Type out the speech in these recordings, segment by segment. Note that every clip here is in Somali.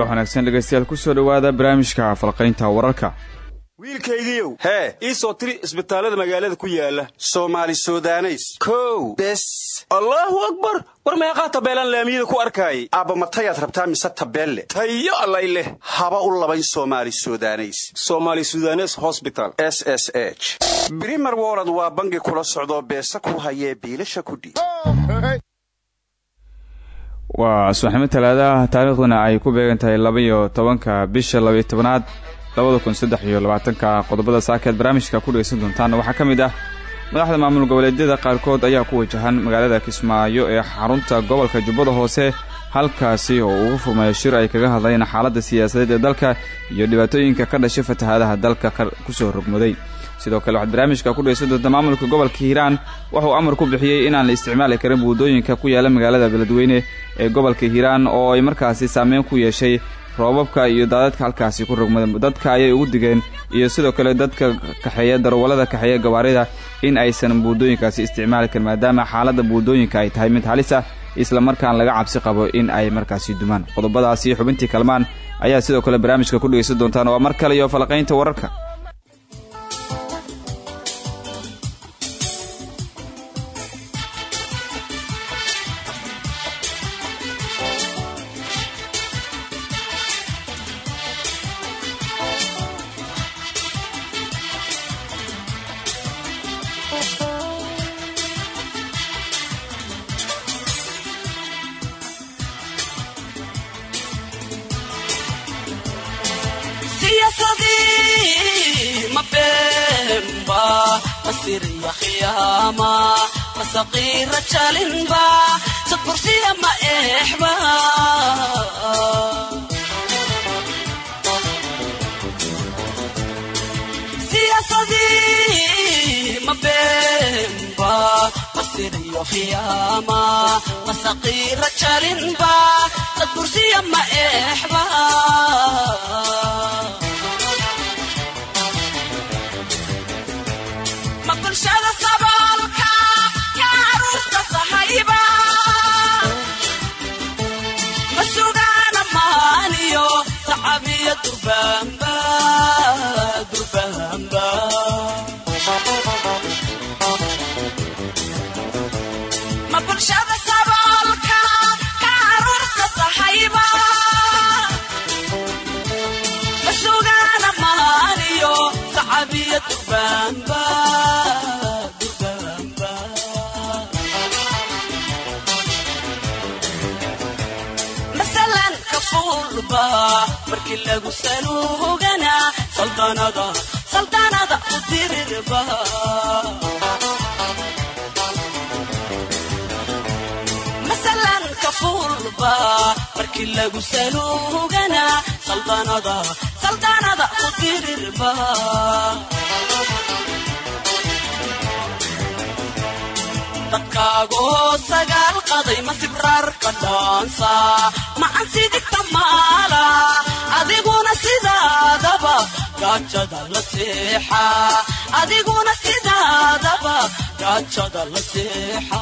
subax wanaagsan dhegeystayaal ku soo dhowaada barnaamijka falqaynta wararka. Wiilkaygiiow hee ii soo tiri isbitaallada magaalada ku yaalla soomaali sudaneys. Kow bes. Allaahu akbar! War meeqaa tabeelaan laamiyada ku arkaayay? Aabba matayaad rabtaa mise tabeelle? Tayo allay leh. Haba u labayn soomaali sudaneys. Somaali sudanes hosbital s s h. Brimer wolod waa bangi kula socdoo beesa ku hayee biilasha kudhiib waa subaxnimo talaadaha taariikhduna ay ku beegan tahay labaiyo tobanka bisha labaiyo tobanaad labada kun saddex qodobada saakeed barnaamijka ku dhegeysan doontaan waxaa ka mid ah madaxda maamul goboleedyada qaarkood ayaa ku wajahan magaalada kismaayo ee xarunta gobolka jubbada hoose halkaasi oo ugu furmaya shir ay kaga hadlayeen xaaladda siyaasadeed ee dalka iyo dhibaatooyinka ka dhashay fatahaadaha dalka ku soo rogmaday sidoo kale waxaad barnaamijka ku dhegeysan doonta maamulka gobolka hiiraan wuxuu amar ku bixiyey inaan la isticmaali karin buudooyinka ku yaalla magaalada beledweyne ee gobolka hiiraan oo ay markaasi saameyn ku yeeshay roobabka iyo daadadka halkaasi ku rogmada. Dadka ayay ugu digeen iyo sidoo kale dadka kaxeeya darwallada kaxeeya gawaarida in aysan buudooyinkaasi isticmaali karin maadaama xaaladda buudooyinka ay tahay mid halis ah isla markaan laga cabsi qabo in ay markaasi dumaan. Qodobadaasi xubintii kalmaan ayaa sidoo kale barnaamijka ku dhegeysan doontaan waa mar kale iyo falaqaynta wararka masiriya khiyaama masaqiira jalinba sadbursiya ma eexba siyaasadii ma beenba masiriya khiyaama masaqiira jalinba sadbursiya ma eexba markii lagu saluugana saldanada u dirirba masalan kafuulba markii lagu saluugana saldanada u dirirba dadkaagoo sagaal qaday ma sibraarka dhaansa macan sidigta maala adiguna sidaadaba gaajada la seexa adiguna sidaadaba gaajada la seexa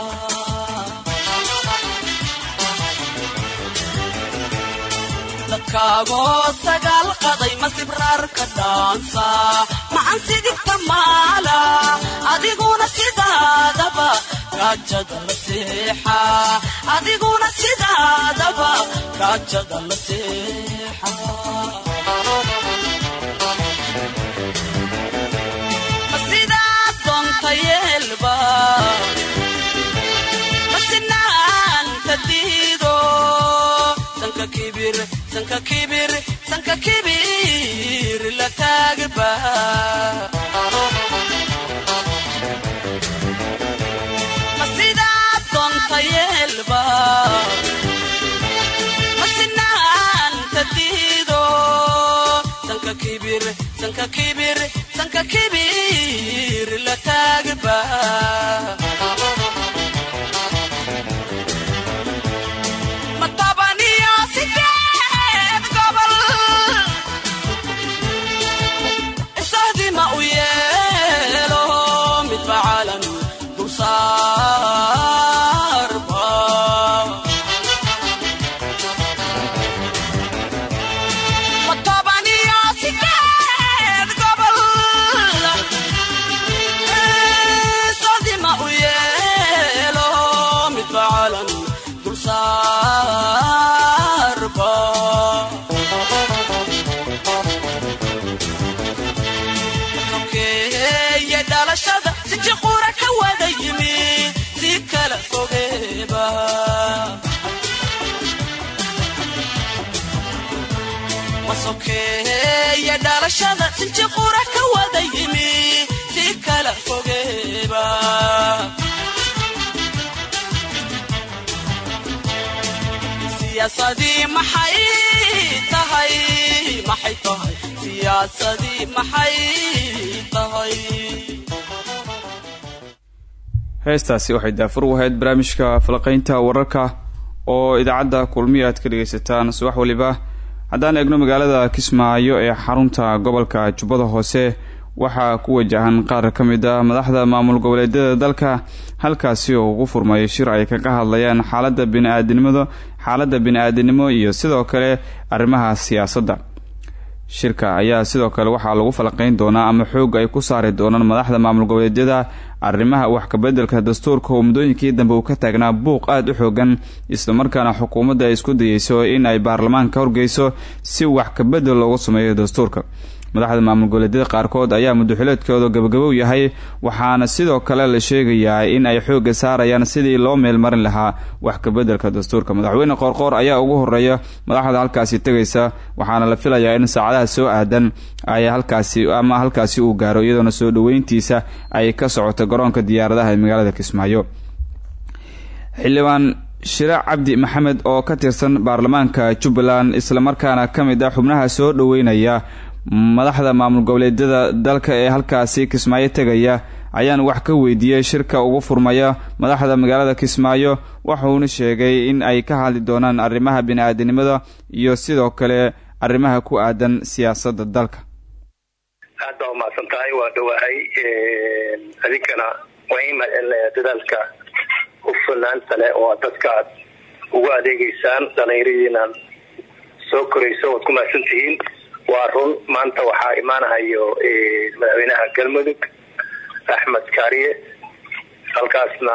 dadkaagoo sagaal qaday ma sibraarka dhaansa macan sidigta maala adiguna sidaadaba gaajada la seexa. Adiguna sidaadaba gaajada la seexa. Ma sidaad doonta yeelba sanka kibir la taagba heestaasi waxay daafur u ahayd barnaamijka falaqaynta wararka oo idaacadda kulmiya aad ka dhegaysataan subax waliba haddaan eegno magaalada kismaayo ee xarunta gobolka jubbada hoose waxaa ku wajahan qaar ka mid ah madaxda maamul goboleedyada dalka halkaasi oo ugu furmay shir ay kaga hadlayaan xaaladda bini-aadinimada xaaladda bini-aadinimo iyo sidoo kale arrimaha siyaasadda. Shirka ayaa sidoo kale waxaa lagu falaqeyn doonaa ama xoog ay ku saari doonaan madaxda maamul goboleedyada. Arrimaha wax kabedelka dastuurka oo muddooyinkii dambe uu ka taagnaa buuq aada u xoogan islamarkaana xukuumadda ay isku dayeyso in ay baarlamaanka horgeyso si wax kabedel loogu sameeyo dastuurka madaxda maamul goboleedyada qaarkood ayaa muddaxileedkooda gabagabow yahay waxaana sidoo kale la sheegayaa in ay xooga saarayaan sidii loo meelmarin lahaa wax kabedelka dastuurka. Madaxweyne qoorqoor ayaa ugu horreeya madaxda halkaasi tegaysa waxaana la filayaa in saacadaha soo aadan ay halkaasi ama halkaasi uu gaaro iyadoona soo dhaweyntiisa ay ka socoto garoonka diyaaradaha ee magaalada kismaayo. Xildhibaan shire cabdi maxamed oo ka tirsan baarlamaanka jubbaland islamarkaana ka mid ah xubnaha soo dhaweynaya madaxda maamul goboleedyada dalka ee halkaasi kismaayo tegaya ayaan wax ka weydiiyey shirka ugu furmaya madaxda magaalada kismaayo waxuuna sheegay in ay ka hadli doonaan arrimaha bini-aadinimada iyo sidoo kale arrimaha ku aadan siyaasadda dalka. Aad baa umahadsan tahay waa dhawahay adinkana waa in dadaalka hufanaanta leh oo dadka aad ugu adeegeysaan dhalinyaradiinaan soo korayso waad ku mahadsan waa run. Maanta waxaa imaanahayo madaxweynaha galmudug axmed kaariye halkaasna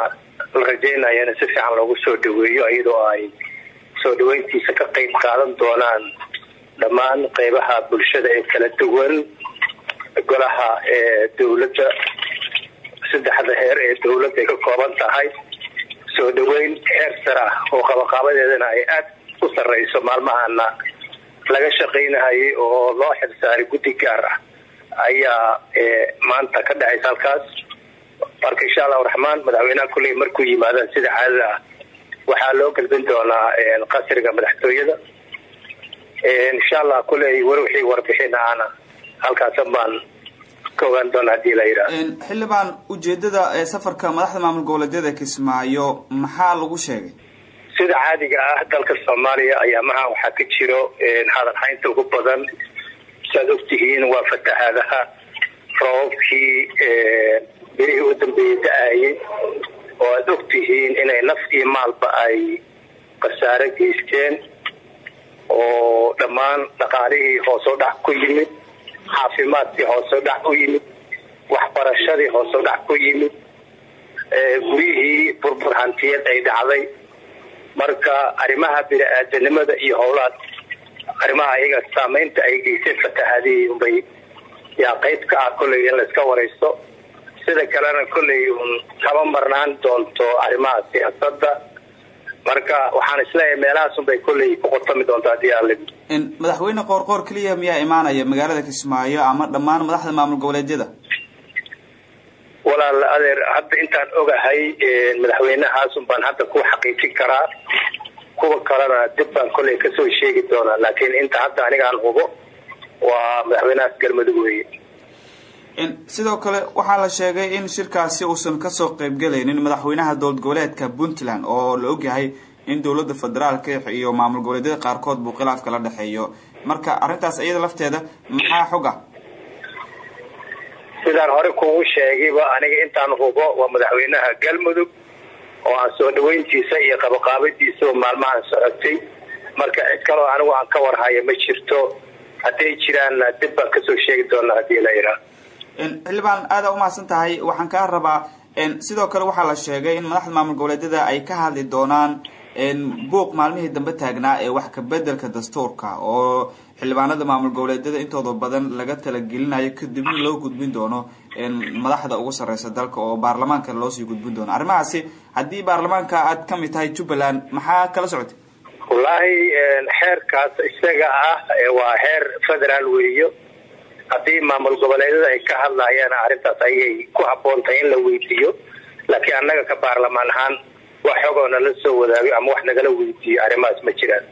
la rajeynaya in si fiican loogu soo dhaweeyo iyadoo ay soo dhaweyntiisa ka qeyb qaadan doonaan dhammaan qeybaha bulshada ee kala duwan. Golaha dowladda saddexda heer ee dowladda ka kooban tahay. Soo dhaweyn heer sare ah oo qabaqaabadeedana ay aada u sareyso maalmahana laga shaqaynahayay oo loo xilsaaray guddi gaar ah ayaa maanta ka dhacaysa halkaas. Marka insha allahu raxmaan madaxweynaha kulley markuu yimaadaan sida caadada ah waxaa loo gelbin doonaa qasriga madaxtooyada. Insha allah kulley war wixii warbixin aana halkaasa baan ka ogaan doona haddii la yidhaah xildhibaan ujeedada ee safarka madaxda maamul goboleedyada kismaayo maxaa lagu sheegay sida caadiga ah dalka soomaaliya ayaamaha waxaa ka jiro hadal haynta ugu badan. Siaad ogtihiin waa fatahaadaha roobabkii berihii u dambeeyey da'ayay oo aada ogtihiin inay naf iyo maalba ay khasaare geysteen oo dhammaan dhaqaalihii hoosoo dhac ku yimid caafimaadkii hoosoo dhac u yimid waxbarashadii hoosoo dhac ku yimid guryihii burbur hantiyad ay dhacday marka arrimaha bini-aadanimada iyo howlaad arrimaha ayaga saameynta ay geysay fatahaadihii unbay yaa qeyb ka ah kolley in layska waraysto sida kalena kolley un kama marnaan doonto arrimaha siyaasadda. Marka waxaan is leeyahay meelahaas unbay kolley ku qotami doonto haddii aali madaxweyne qoorqoor keliya miyaa imaanaya magaalada kismaayo ama dhammaan madaxda maamul goboleedyada walaal adeer hadda intaan ogahay madaxweynahaasun baan hadda ku xaqiijin karaa kuwa kalena dib baan kolley ka soo sheegi doonaa laakiin inta hadda anigaan hubo waa madaxweynahaas galmudug weeye. Sidoo kale waxaa la sheegay in shirkaasi uusan ka soo qeybgelaynin madaxweynaha dowlad goboleedka puntland oo la ogyahay in dowladda federaalka iyo maamul goboleedyada qaarkood buu khilaafka la dhexeeyo marka arrintaas iyada lafteeda maxaa xog ah sidaan hore kugu sheegayba aniga intaan hubo waa madaxweynaha galmudug oo aan soo dhaweyntiisa iyo qabaqaabadiisa maalmahan socotay. Marka cid kaloo anigu aan ka warhayo ma jirto. Hadday jiraanna dib baan ka soo sheegi doonaa haddii la yidhaah xildhibaan aada umahadsan tahay. Waxaan kaa rabaa sidoo kale waxaa la sheegay in madaxda maamul goboleedyada ay ka hadli doonaan buuq maalmihii dambe taagnaa ee wax kabedelka dastuurka oo xildhibaanada maamul goboleedyada intooda badan laga talagelinayo kadibna loo gudbin doono madaxda ugu sareysa dalka oo baarlamaanka loosii gudbin doono. Arrimahaasi haddii baarlamaanka aad ka mid tahay jubbaland maxaa kala socotay? Wallaahi xeerkaas isaga ah waa xeer federaal weeyo. Haddii maamul goboleedyada ay ka hadlayaan arrintaas ayay ku habboon tahay in la weydiiyo. Laakiin annaga ka baarlamaan ahaan wax xogoo nala soo wadaago ama wax nagala weydiiyo arrimahaas ma jiraan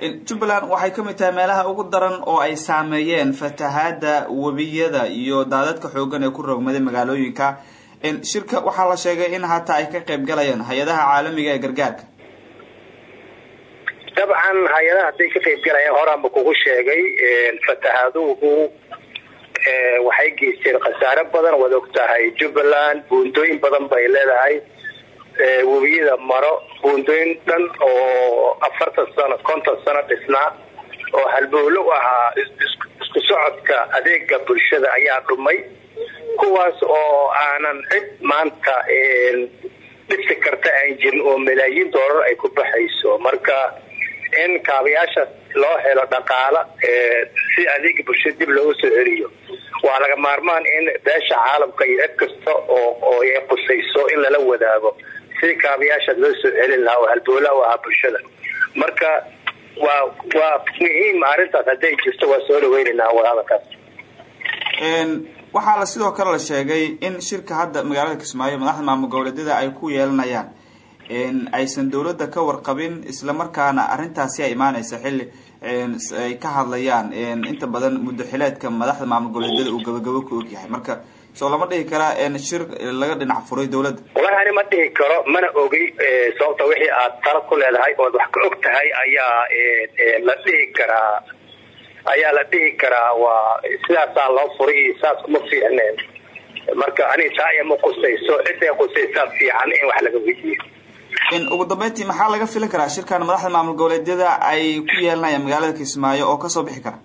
jubbaland waxay ka mid tahay meelaha ugu daran oo ay saameeyeen fatahaada webiyada iyo daadadka xoogan ee ku rogmaday magaalooyinka. Shirka waxaa la sheegay in hataa ay ka qayb galayaan hay'adaha caalamiga ee gargaarka. Dabcan hay'adaha hadday ka qayb galayaan horaanba kugu sheegay fatahaaduhu waxay geysteen khasaare badan. Waad og tahay jubbaland buundooyin badan bay leedahay webiyada maro buundooyin dhan oo afartan sano konton sano dhisnaa oo halbowlo u ahaa isku socodka adeega bulshada ayaa dhumay kuwaas oo aanan cid maanta dhisi karta aan jirin oo malaayiin doolar ay ku baxayso. Marka in kaabayaashaas loo helo dhaqaala si adeega bulshada dib looga soo celiyo waa laga maarmaan in beesha caalamka iyo cid kasta oo ay qusayso in lala wadaago sidii kaabayaashaas loo soo celin lahaa oo halbowla u bulshada. Marka waa waa muhiim arrintaas hadday jirto waa soo dhaweynaynaa wadahadalkaas waxaa la sidoo kale la sheegay in shirka hadda magaalada kismaayo madaxda maamul goboleedyada ay ku yeelanayaan aysan dowladda ka warqabin islamarkaana arrintaasi ay imaaneysa xilli ay ka hadlayaan inta badan muddaxileedka madaxda maamul goboleedyada uu gabagabo ku ogyahay. Marka soo lama dhihi karaa shir laga dhinac furay dowladda. Wallahi ani ma dhihi karo mana ogi sababta wixii aad tala ku leedahay ood wax ka og tahay ayaa la dhihi karaa ayaa la dhihi karaa waa sidaasaa loo furay saas kuma fiicneen. Marka aniga taa ima qusayso ciday qusaysaa fiican in wax laga weydiiyo. Ugu dambeyntii maxaa laga filan karaa? Shirkan madaxda maamul goboleedyada ay ku yeelanayaan magaalada kismaayo oo ka soo bixi kara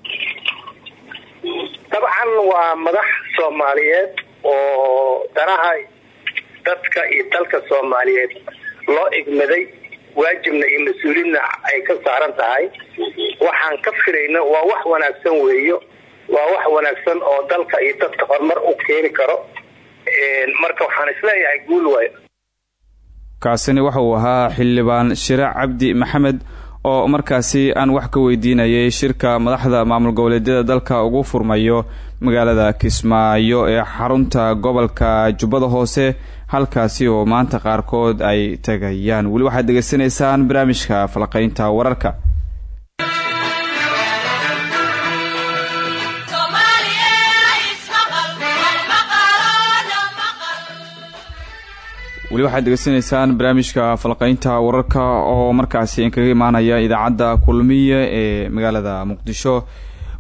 waa madax soomaaliyeed oo danaha dadka iyo dalka soomaaliyeed loo igmaday waajibna iyo mas'uuliyadna ay ka saaran tahay. Waxaan ka filayna waa wax wanaagsan weeyo waa wax wanaagsan oo dalka iyo dadka horumar u keeni karo. Marka waxaan is leeyahay guul waayo. Kaasini waxa uu ahaa xildhibaan shire cabdi maxamed oo markaasi aan wax ka weydiinayay shirka madaxda maamul goboleedyada dalka ugu furmayo magaalada kismaayo ee xarunta gobolka jubbada hoose halkaasi oo maanta qaarkood ay tagayaan. Weli waxaad degeysanaysaan barnaamijka falqaynta wararka. Weli waxaad degeysanaysaan barnaamijka falqaynta wararka oo markaasi inkaga imaanaya idaacadda kulmiye ee magaalada muqdisho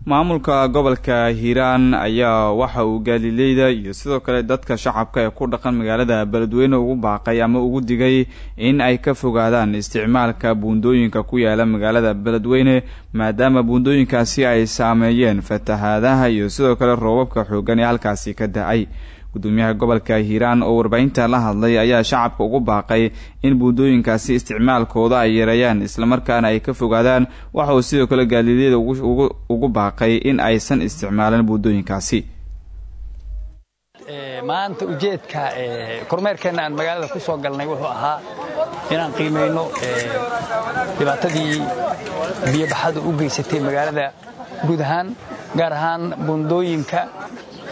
maamulka gobolka hiiraan ayaa waxa uu gaalileyda iyo sidoo kale dadka shacabka ee ku dhaqan magaalada beledweyne ugu baaqay ama ugu digay in ay ka fogaadaan isticmaalka buundooyinka ku yaalla magaalada beledweyne maadaama buundooyinkaasi ay saameeyeen fatahaadaha iyo sidoo kale roobabka xoogan ee halkaasi ka da'ay gudoomiyaha gobolka hiiraan oo warbaahinta la hadlay ayaa shacabka ugu baaqay in buundooyinkaasi isticmaalkooda ay yareeyaan islamarkaana ay ka fogaadaan waxa uu sidoo kale gaaliilyada ugu baaqay in aysan isticmaalin buundooyinkaasi maanta ujeedka kormeerkeenna aan magaalada ku soo galnay wuxuu ahaa inaan qiimayno dhibaatadii biyobaxadu u geysatay magaalada guud ahaan gaar ahaan buundooyinka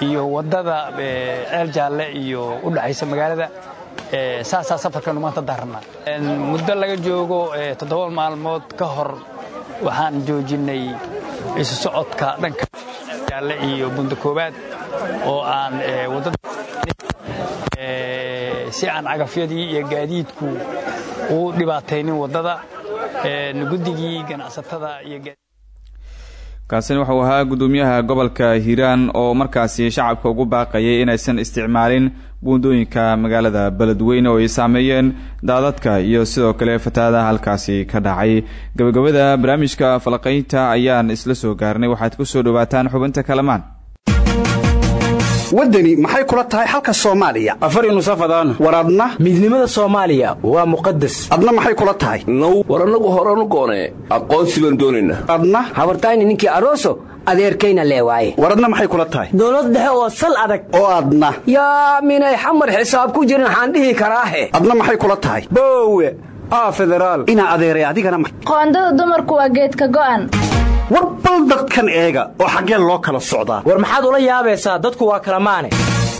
iyo waddada ceel jaalle iyo u dhaxaysa magaalada saasaa safarkanu maanta daarannaa muddo laga joogo toddoba maalmood ka hor waxaan joojinnay isu socodka dhanka jaalle iyo bunda koowaad oo aan waddada si aan cagafyadii iyo gaadiidku u dhibaataynin waddada guddigii ganacsatada iyo kaasina wuxuu ahaa gudoomiyaha gobolka hiiraan oo markaasi shacabka ugu baaqayay inaysan isticmaalin buundooyinka magaalada beledweyne oo ay saameeyeen daadadka iyo sidoo kale fatahaadaha halkaasi ka dhacay. Gabagabada barnaamijka falaqaynta ayaan isla soo gaarnay. Waxaad ku soo dhawaataan xubinta kalamaan waddani maxay kula tahay xalka soomaaliya? Afari nusafadaan war adna? Midnimada soomaaliya waa muqadas adna maxay kula tahay? Now war annagu horanu goonee aqoonsi baan doonaynaa adna? Habartayni ninkii aroso adeerkayna lee waaye. War adna maxay kula tahay? Dowlad dhexe oo sal adag. Oo adna. Yaa minay xamar xisaab ku jirin waxaan dhihi karaahe. Adna maxay kula tahay? Boowe aa federaal. Inaa adeeray adigana qoondada dumarku waa geedka go'an war bal dadkan eega oo xaggeen loo kala socdaa. War maxaad ula yaabaysaa dadku waa kala maane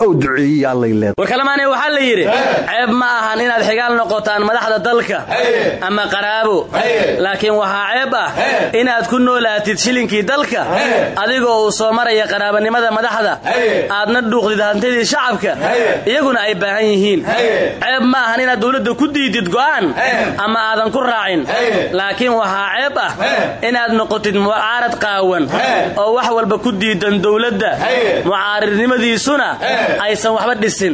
ow duceeyey allay leed war kalamaane waxaa la yidhi ceeb ma ahan inaad xigaal noqotaan madaxda dalka ama qaraabo laakiin waxaa ceeb ah inaad ku noolaatid shilinkii dalka adigoo uu soo maraya qaraabanimada madaxda. Aadna dhuuqdid hantidii shacabka iyaguna ay baahan yihiin. Ceeb ma ahan inaad dowladda ku diidid go'aan ama aadan ku raacin. Laakiin waxaa ceeb ah inaad noqotid mucaarad qaawan oo wax walba ku diidan dowladda. Mucaaridnimadiisuna aysan waxba dhisin.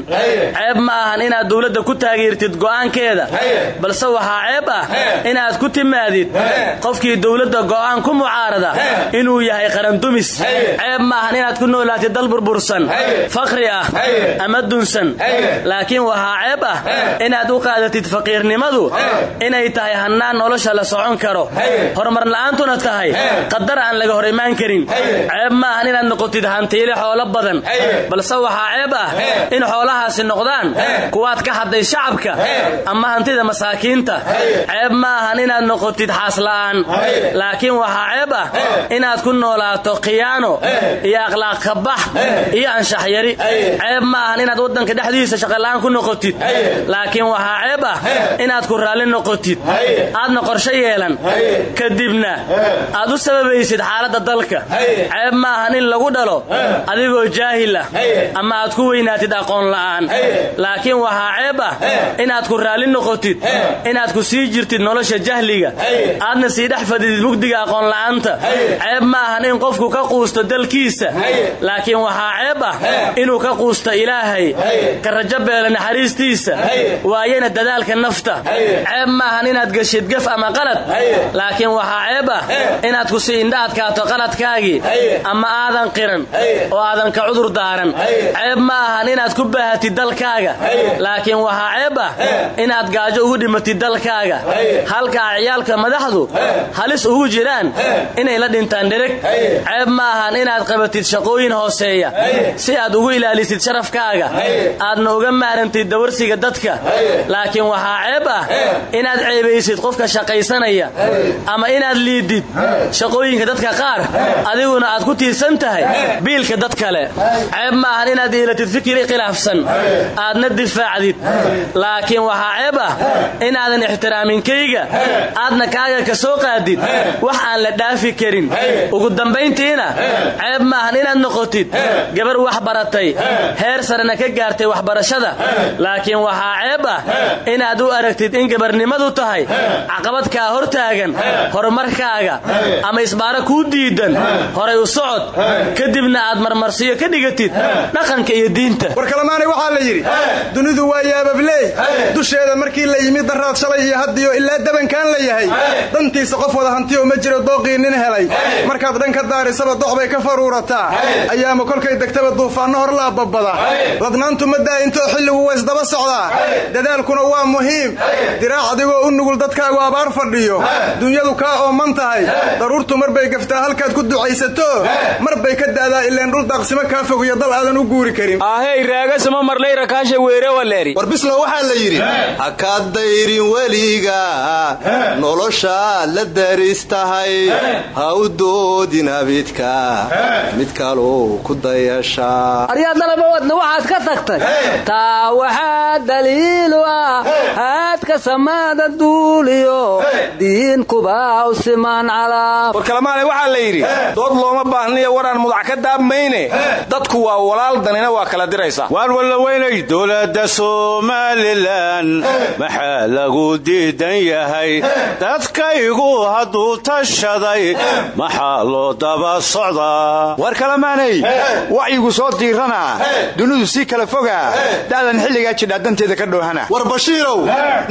Ceeb ma ahan inaad dowladda ku taageertid go'aankeeda balse waxaa ceeb ah inaad ku timaadid qofkii dowladda go'aan ku mucaarada inuu yahay qarandumis ceeb ma ahan inaad ku noolaatid dal burbursan fakhri ah ama dunsan. Laakiin waxaa ceeb ah inaad u qaadatid faqiirnimadu inay tahay hannaan nolosha la socon karo. Horumar la'aantuna tahay. Qadar aan laga hor imaan karin ceeb ma ahan inaad noqotid hantiile xoolo badan balse waxaa ceeb ah in xoolahaasi noqdaan kuwaad ka hadday shacabka ama hantida masaakiinta. Ceeb ma ahan inaad noqotid xaasla'aan laakiin waxaa ceeb ah inaad ku noolaato khiyaano iyo akhlaaq kabax iyo anshax yari. Ceeb ma ahan inaad waddanka dhexdiisa shaqola'aan ku noqotid. Laakiin waxaa ceeb ah inaad ku raalli noqotid. Aadna qorshe yeelan. Kadibna aad u sababaysid xaaladda dalka. Ceeb ma ahan in lagu dhalo adigoo jaahil ah ama aad ku weynaatid aqoon la'aan. Laakiin waxaa ceeb ah inaad ku raalli noqotid inaad ku sii jirtid nolosha jahliga. Aadna sii dhex fadidid mugdiga aqoon la'aanta. Ceeb ma ahan in qofku ka quusto dalkiisa. Laakiin waxaa ceeb ah inuu ka quusto ilaahay. Ka rajo beela naxariistiisa. Waayana dadaalka nafta. Ceeb ma ahan inaad geshid gaf ama qalad. Laakiin waxaa ceeb ah inaad ku sii indha adkaato qaladkaagii. Ama aadan qiran oo aadan ka cudur daaran ma ahan inaad ku baahatid dalkaaga. Laakiin waxaa ceeb ah inaad gaajo ugu dhimatid dalkaaga. Halkaa ciyaalka madaxdu halis ugu jiraan inay la dhintaan dhereg ceeb ma ahan inaad qabatid shaqooyin hooseeya si aad ugu ilaalisid sharafkaaga. Aadna uga maarantid dawarsiga dadka. Laakiin waxaa ceeb ah inaad ceebaysid qofka shaqaysanaya ama inaad liidid shaqooyinka dadka qaar adiguna aad ku tiirsan tahay biilka dad kale. Ceeb ma ahan inaad yeelatid fikir khilaafsan. Aadna difaacdid. Laakiin waxaa ceeb ah inaadan ixtiraaminkaga aadna kaaga ka soo qaadid wax aan la dhaafi karin. Ugu dambayntiina ceeb maahan inaad noqotid. Gabar wax baratay heer sarena ka gaartay waxbarashada. Laakiin waxaa ceeb ah inaad u aragtid in gabarnimadu tahay caqabad kaa hor taagan horumarkaaga ama isbaaro kuu diidan. Horay u socod. Kadibna aad marmarsiyo ka dhigatid. Dhaqanka diinta. War kalamaanay waxaa la yidhi dunidu waa yaababley dusheeda markii la yimid daraad shalay iyo haddiyo ilaa dabankaan la yahay. Dantiisa qof wada hantiyo ma jiro dooqii nin helay. Markaad dhan ka daarisaba doc bay ka faruurataa. Ayaama kolkay degtaba duufaanno hor laababada ladnaantu ma daa'intoo xilligu waa isdaba socdaa. Dadaalkuna waa muhiim. Diraac adigoo u nugul dadkaagu abaar fadhiyo. Dunyadu kaa ooman tahay. Daruurtu mar bay gaftaa halkaad ku ducaysato. Mar bay ka da'daa ileen dhul daaqsimo kaa fogiyo dal aadan u guuri ahey raagasama marlay rakaasha weere waleeri war bislow waxaa la yidhi ha ka dayrin weliga noloshaad la daris tahay ha u doodin abidka mid kaluu ku dayashaa aryaadnalama wadna waxaad ka tagtay. Taa waxaa daliilu ah haadka samaada duuliyo. Diinkuba u simaan calaab war kalamaane waxaa la yidhi dood looma baahniyo waraan mudac ka daabmayne. Dadku waa walaal danina waa kala diraysa waan wallaweynay dowladda somalilan maxaa lagu diidan yahay? Dadkaygu hadduu tashaday maxaa loo daba socdaa war kalamaanay wacyigu soo diiranaa dunidu sii kala fogaa da'dan xilligaa jidhaa danteeda ka dhoohana war bashiirow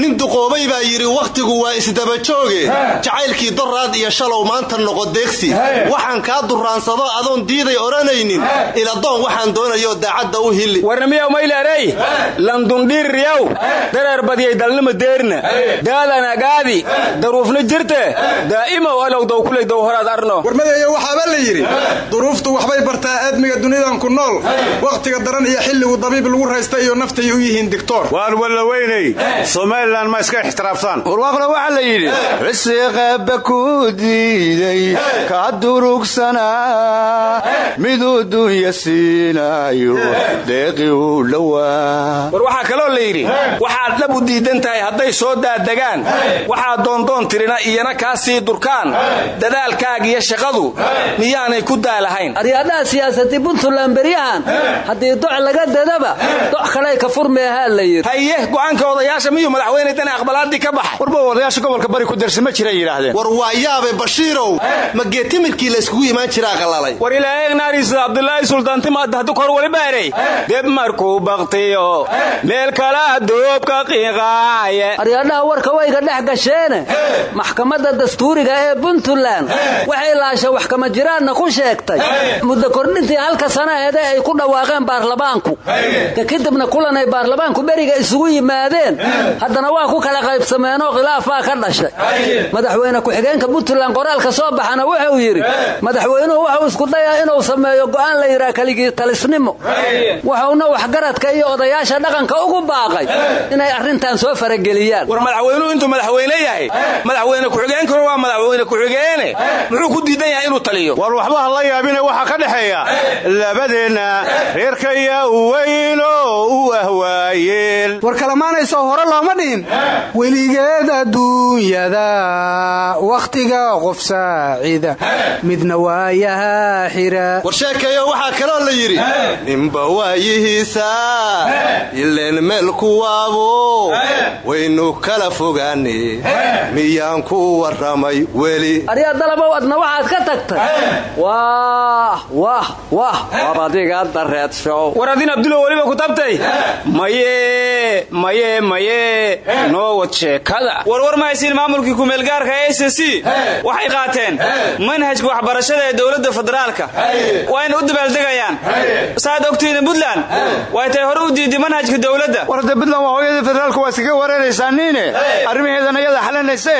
nin duqoobay baa yidhi wakhtigu waa isdabajooge jacaylkii doraad iyo shalow maanta noqo deeqsi. Waxaan kaa durraansado adoon diiday odhanaynin. Iladoon waxaan doonayo daacadda u hili. Warnamiyaw mayleerey landundhiirriyaw dareer badiyay dalnima deerna. Daadanagaadi daruufna jirte. Daa'imow alowdow kuley dowhoraad arno. Warmadeeyo waxaaba la yidhi duruuftu waxbay bartaa aadmiga dunidan ku nool. Wakhtiga daran iyo xilligu dabiib lagu raysta iyo naftay u yihiin digtoor waan wallaweynay somalilan ma iska ixtiraaftaan warwaaqle waxaa la yidhi risiqeebba ku diiday ka durugsanaa miduu dunya siinayo war waxaa kaloo la yidhi waxaad dhab u diidan tahay hadday soo daadegaan waxaad doondoon tirina iyana kaa sii durkaan. Dadaalkaagiyo shaqadu miyaanay ku daalahayn aryaadhaha siyaasadii puntland beryahan haddii doc laga dadaba doc kaley ka furmeahaa la yidhi. Haye go'aanka odayaasha miyuu madaxweyne dani aqbalaadii ka baxay? Warba odayaasha gobolka bari ku darsama jiray yidhaahdeen. War waa yaabay bashiirow ma geetimirkii la yskugu imaan jiraa qalalay war ilaaheegnaariisa abdulaahi suldaantimaadahdu kor wali baaray deb markuu baktiyo meel kala doobka qiiqaaye aryaadhaha warka wayga dhex gasheene. Maxkamadda dastuuriga ee puntland. Waxay laasha wax kama jiraanna ku sheegtay. Muddo kordhintii halka sanaheede ay ku dhawaaqeen baarlamaanku. Ka kadibna kulan ay baarlamaanku beriga isugu yimaadeen. Haddana waa ku kala qaybsameenoo khilaafaa ka dhashay. Madaxweyne ku-xigeenka puntland qoraalka soo baxana wuxuu yidhi madaxweynuhu wuxuu isku dayaa inuu sameeyo go'aan la yidhaha keligii talisnimo wuxuuna waxgaradka iyo odayaasha dhaqanka ugu baaqay inay arrintan soo farageliyaan. War madaxweynuhu intuu madaxweyne yahay. Madaxweyne ku-xigeenkuna waa madaxweyne ku-xigeene muxuu ku diidan yahay inuu taliyo? War waxba ha la yaabine waxaa ka dhexeeya. Labadeenna reerkaya weyno u ahwaayeel war kalamaanayso hore looma dhihin. Weligeed adduunyada wakhtiga qof saacida. Midna waayahaa xira. War sheekeeyo waxaa kaloo la yidhi ninba waayihiisa ileen meel kuwaabo waynu kala fogaane miyaan ku warramay weli. Aryaa dalabow adna waxaad ka tagtay. Wah wah wah wabadiga dareedshow war adin abdulo weliba ku tabtay. Maye maye maye. Noo wad sheekada warwar mahaysiin maamulkii kumeelgaarka e c. C waxay qaateen manhajka waxbarashada ee dowladda federaalka. Wayna u dabaaldegayaan saad ogtihiin puntland? Way tay hore u diiday manhajka dowladda war hadda puntland waa hooyadii federaalka waa iskaga wareeraysaaniine arrimaheedan ayada xalinayse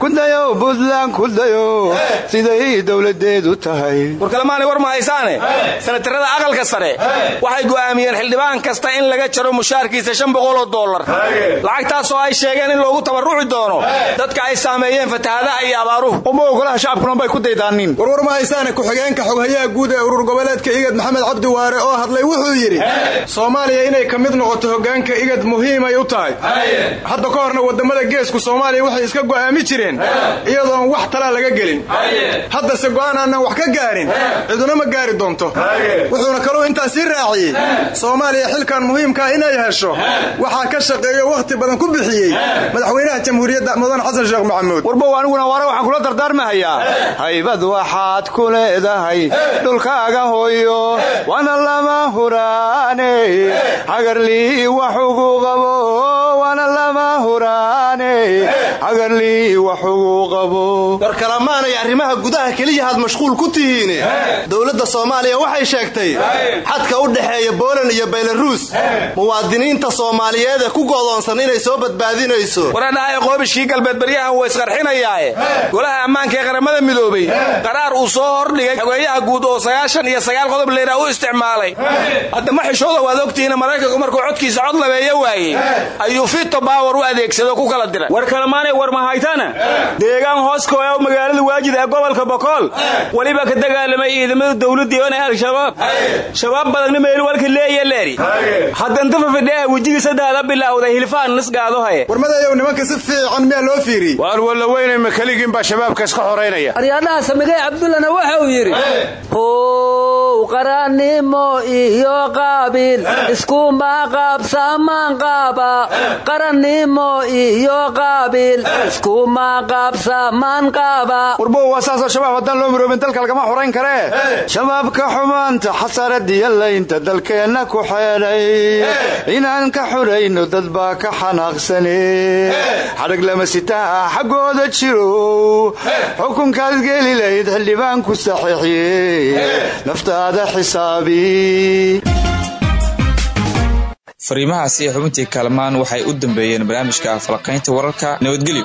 kudayo puntland kudayo siday dowladeedu tahay. War kalemaanay war ma haysaane? Sanatarada aqalka sare. Waxay go'aamiyeen xildhibaan kasta in laga jaro mushaarkiisa shan boqoloo dollar. Lacagtaasoo ay sheegeen in loogu tabarruci doono. Dadka ay saameeyeen fatahadaha iyo abaaruhu. Uma ogolaha shacabkuna bay ku daydaanin. Warwar ma haysaane ku-xigeenka xoghayaha guud ee urur goboleedka igad maxamed cabdi waare oo hadlay wuxuu yidhi soomaaliya inay ka mid noqoto hoggaanka igad muhiimay u tahay. Hadda ka horna waddamada geesku soomaaliya waxay iska go'aami jireen iyadoon wax talaa laga gelin. Haddase go'aan aanan wax ka gaarin ciduna ma gaari doonto. Wuxuuna kaluu intaa sii raaciyey soomaaliya xilkan muhiimkaa inay hesho waxaa ka shaqeeyo wakhti badan ku bixiyey. Madaxweynaha jamhuuriyadda mudan xasan sheekh maxamuud. Warbow aniguna waare waxaan kula dardaarmahayaa haybad waxaad ku leedahay dhulkaaga hooyo waana lama hagarlii wax ugu qabo waana lama huraane hagarlii wax ugu qabo war kalamaanay arrimaha gudaha keliyahaad mashquul ku tihiine dowladda soomaaliya waxay sheegtay xadka u dhexeeya boolan iyo baylaruus muwaadiniinta soomaaliyeed ee ku go'doonsan inay soo badbaadinayso. Waradhahay qoobishkii galbeed baryahan waa isqarxinayaae golaha ammaanka ee qaramada midoobay. Qaraar uu soo hordhigay xogeeyaha guud oo sagaashan iyo sagaal qodob leyra u isticmaalay hadda ma xishooda waad ogtihiin maraykanku markuu codkiisa cod labeeya waayey ayuu fito baawar u adeegsado ku kala diray. War kalemaanay war mahaytana deegaan hooskooya magaalada waajid ee gobolka bokool weliba ka dagaalamay ciidamada dowladii onay al-shabaab shabaab. Badanna meel walka leeya leeri. Haddanta fafidheha wejigii saddaada bilowday hilfaan nisgaadohaye warmadayow nimanka si fiican miyaa loo fiiriyey waar walla weynay makeligiin baa shabaabka iska xoraynaya aryaadhaha samigay cabdullana waxa uu yidhi how qarannimo iyo qaabiil iskuma qaabsamaan qaaba. Qarannimo iyo qaabiil iskuma qaabsamaan qaaba. Warbow waa saasoo shabaab haddaan loo miroobin dalka lagama xorayn karee shabaabka xumaanta xasaradiyo laynta dalkeenna ku xeedhay inaan ka xurayno dad baa ka xanaaqsane xadhag lama sitaa xaggooda jiro xukunkaad geli layd xildhibaan ku saxiixiye naftaada xisaabi fariimahaasi ee xubintii kaalmaan waxay u dambeeyeen barnaamijka falaqaynta wararka nabadgelyo